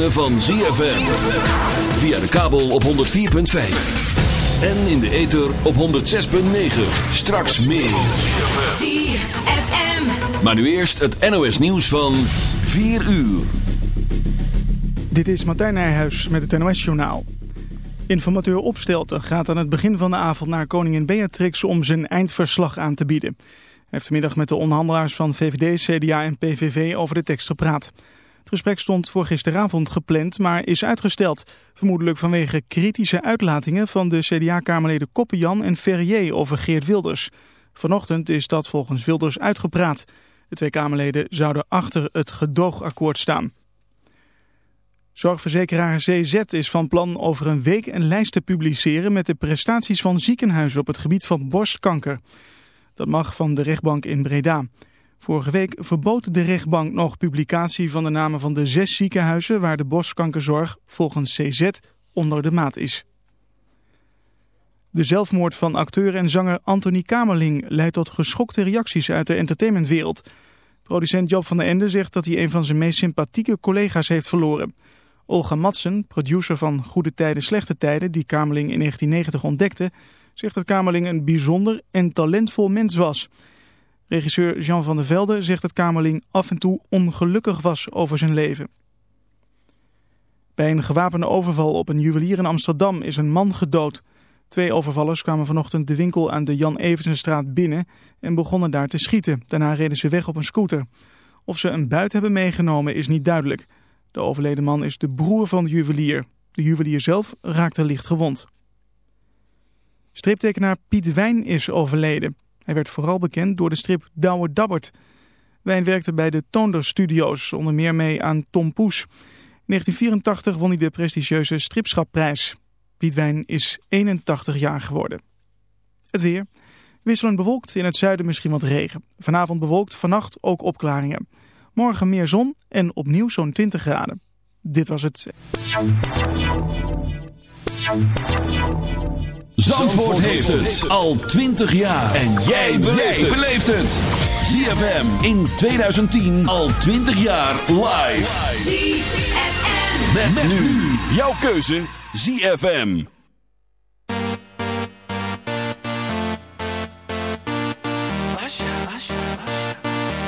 ritme van ZFM. Via de kabel op 104.5. En in de ether op 106.9. Straks meer. ZFM. Maar nu eerst het NOS nieuws van 4 uur. Dit is Martijn Nijhuis met het NOS-journaal. Informateur Opstelten gaat aan het begin van de avond naar koningin Beatrix om zijn eindverslag aan te bieden. Hij heeft vanmiddag met de onderhandelaars van VVD, CDA en PVV over de tekst gepraat. Het gesprek stond voor gisteravond gepland, maar is uitgesteld. Vermoedelijk vanwege kritische uitlatingen van de CDA-kamerleden Koppenjan en Ferrier over Geert Wilders. Vanochtend is dat volgens Wilders uitgepraat. De twee Kamerleden zouden achter het gedoogakkoord staan. Zorgverzekeraar CZ is van plan over een week een lijst te publiceren met de prestaties van ziekenhuizen op het gebied van borstkanker. Dat mag van de rechtbank in Breda. Vorige week verbood de rechtbank nog publicatie van de namen van de zes ziekenhuizen waar de borstkankerzorg volgens CZ onder de maat is. De zelfmoord van acteur en zanger Anthony Kamerling leidt tot geschokte reacties uit de entertainmentwereld. Producent Job van den Ende zegt dat hij een van zijn meest sympathieke collega's heeft verloren. Olga Madsen, producer van Goede Tijden, Slechte Tijden, die Kamerling in 1990 ontdekte, zegt dat Kamerling een bijzonder en talentvol mens was. Regisseur Jean van der Velde zegt dat Kamerling af en toe ongelukkig was over zijn leven. Bij een gewapende overval op een juwelier in Amsterdam is een man gedood. Twee overvallers kwamen vanochtend de winkel aan de Jan Eversenstraat binnen en begonnen daar te schieten. Daarna reden ze weg op een scooter. Of ze een buit hebben meegenomen is niet duidelijk. De overleden man is de broer van de juwelier. De juwelier zelf raakte licht gewond. Striptekenaar Piet Wijn is overleden. Hij werd vooral bekend door de strip Douwe Dabbert. Wijn werkte bij de Toonder Studios, onder meer mee aan Tom Poes. In 1984 won hij de prestigieuze Stripschapprijs. Piet Wijn is 81 jaar geworden. Het weer. Wisselend bewolkt, in het zuiden misschien wat regen. Vanavond bewolkt, vannacht ook opklaringen. Morgen meer zon en opnieuw zo'n 20 graden. Dit was het. Zandvoort heeft het al 20 jaar. En jij beleeft het. ZFM in 2010 al 20 jaar live. ZFM. Met, nu jouw keuze ZFM.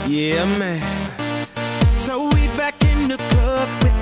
Yeah, man. So we back in the club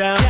down,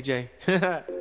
DJ.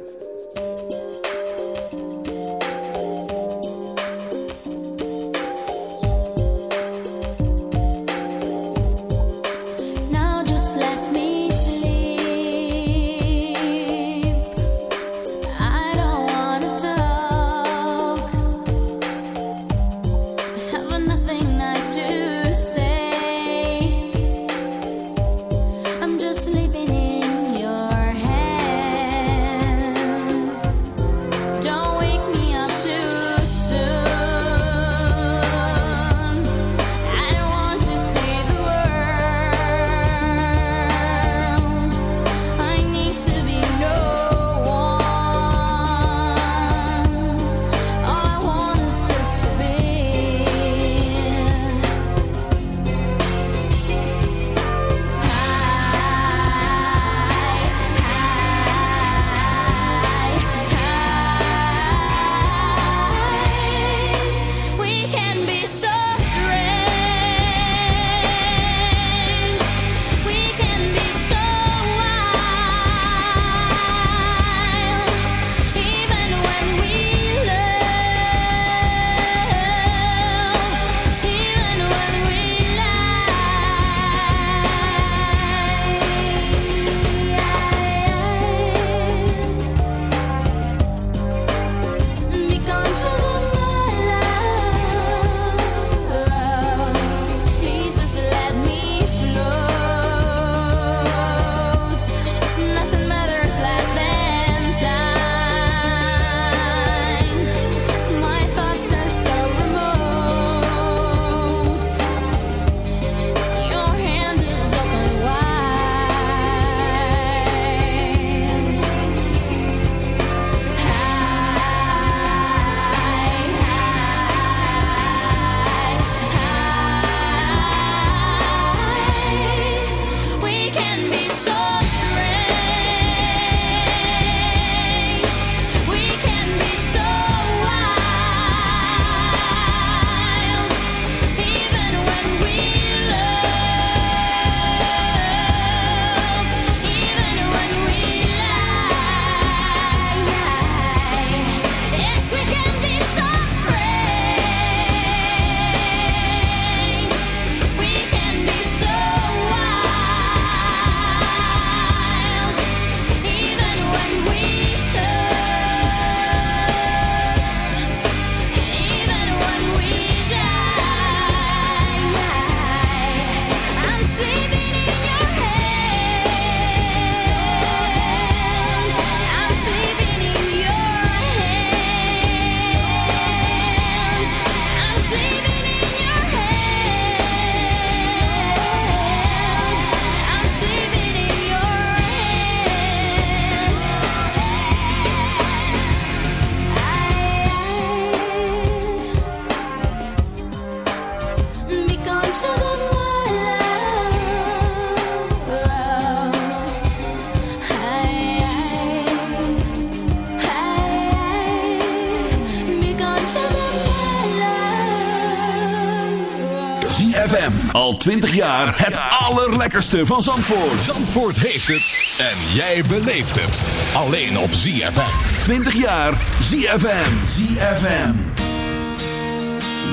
Al 20 jaar het allerlekkerste van Zandvoort. Zandvoort heeft het. En jij beleeft het. Alleen op ZFM. 20 jaar ZFM. ZFM.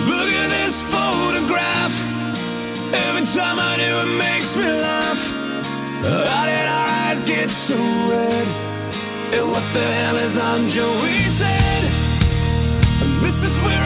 Look at this photograph. Every time I do it makes me laugh. How did our eyes get so red? And what the hell is on Joey's head? This is where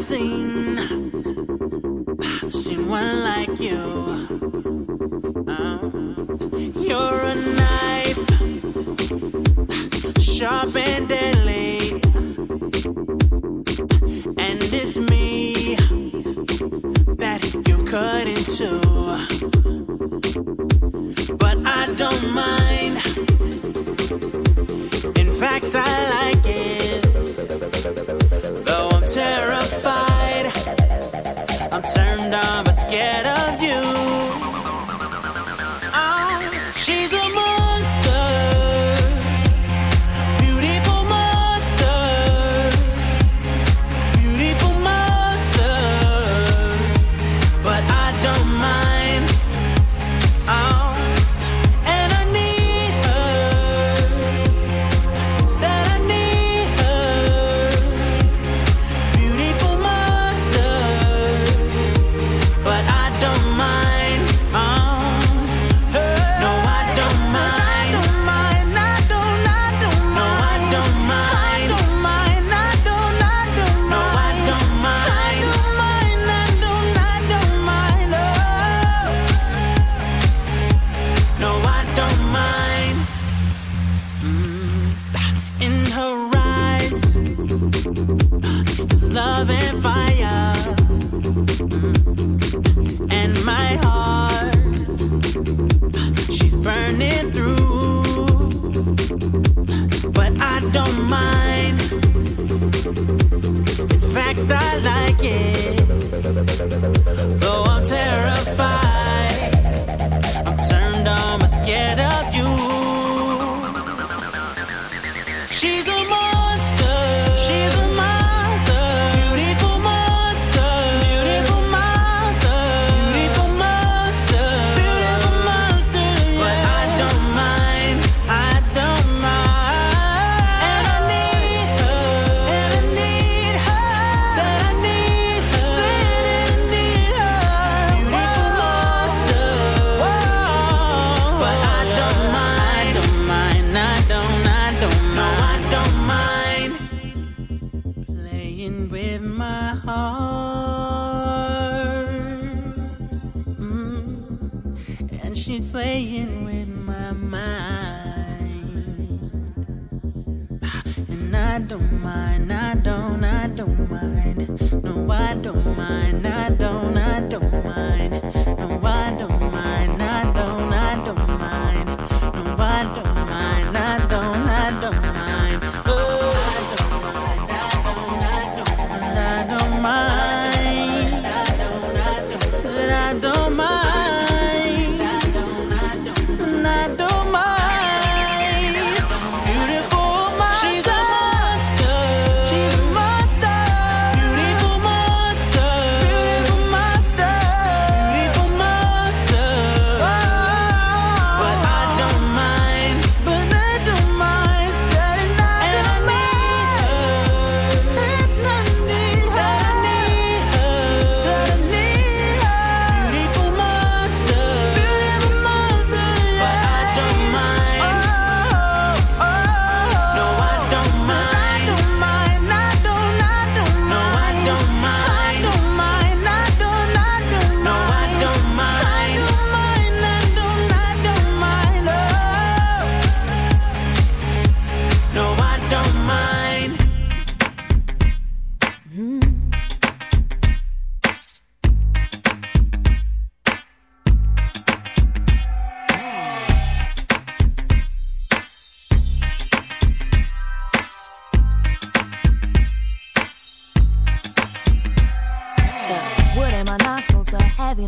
seen seen one like you. Um, you're a knife, sharp and deadly, and it's me that you cut into. But I don't mind.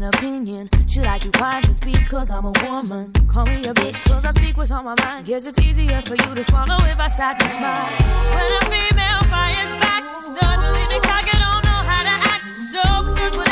an opinion. Should I keep quiet just because I'm a woman? Call me a bitch, cause I speak what's on my mind. Guess it's easier for you to swallow if I sat and smile. When a female fires back, suddenly the target don't know how to act. So is what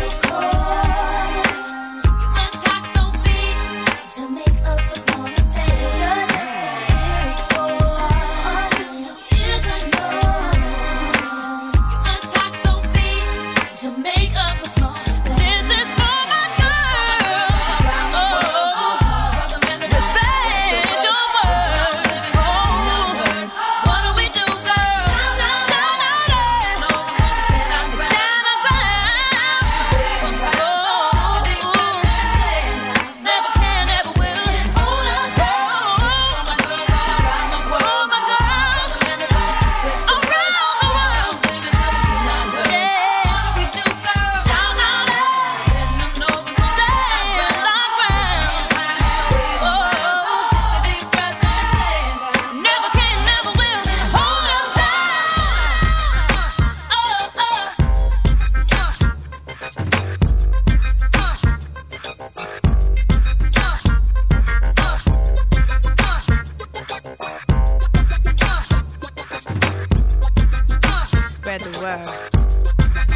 Cold. spread the word.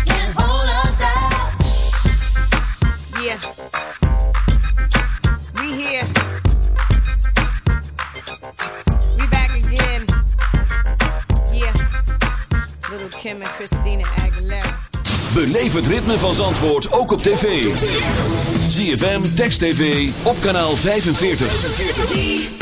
Can't hold us down. Yeah. We here. We back again. Yeah. Little Kim en Christina Aguilera. Beleef het ritme van Zandvoort ook op tv. ZFM, Text TV, op kanaal 45. 45.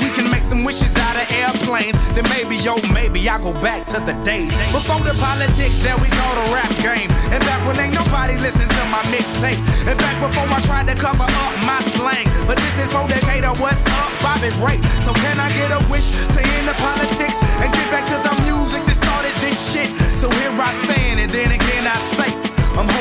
wishes out of airplanes, then maybe, yo, maybe I go back to the days before the politics that we call the rap game, and back when ain't nobody listened to my mixtape, and back before I tried to cover up my slang. But this is for Decatur, what's up, Bobby Ray? So can I get a wish to end the politics and get back to the music that started this shit? So here I stand,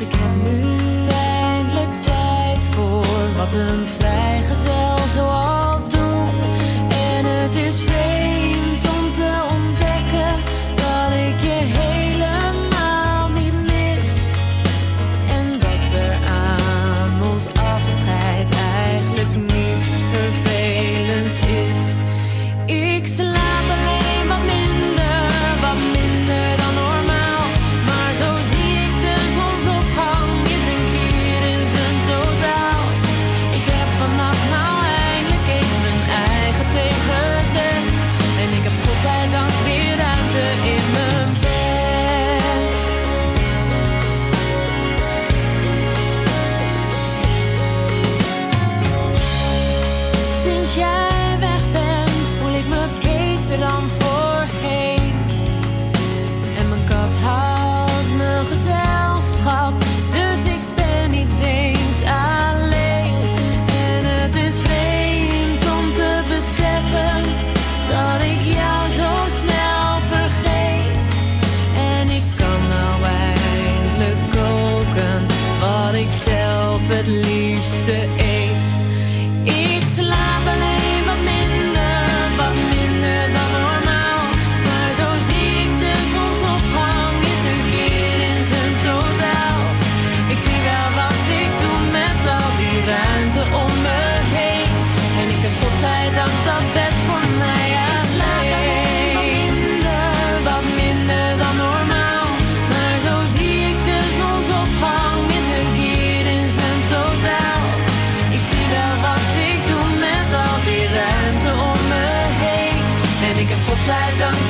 Ik heb nu eindelijk tijd voor wat een vrijgezel godzijdank, dat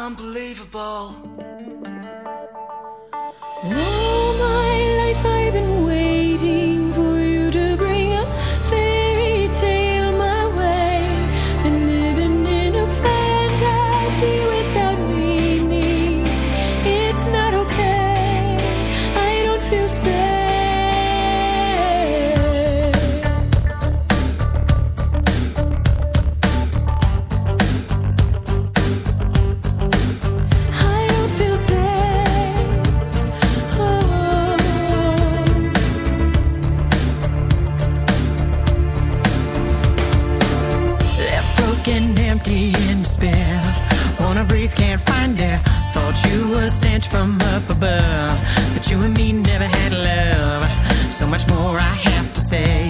unbelievable. from up above. But you and me never had love. So much more I have to say.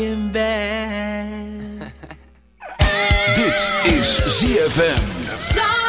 fucking bad. Dit is ZFM.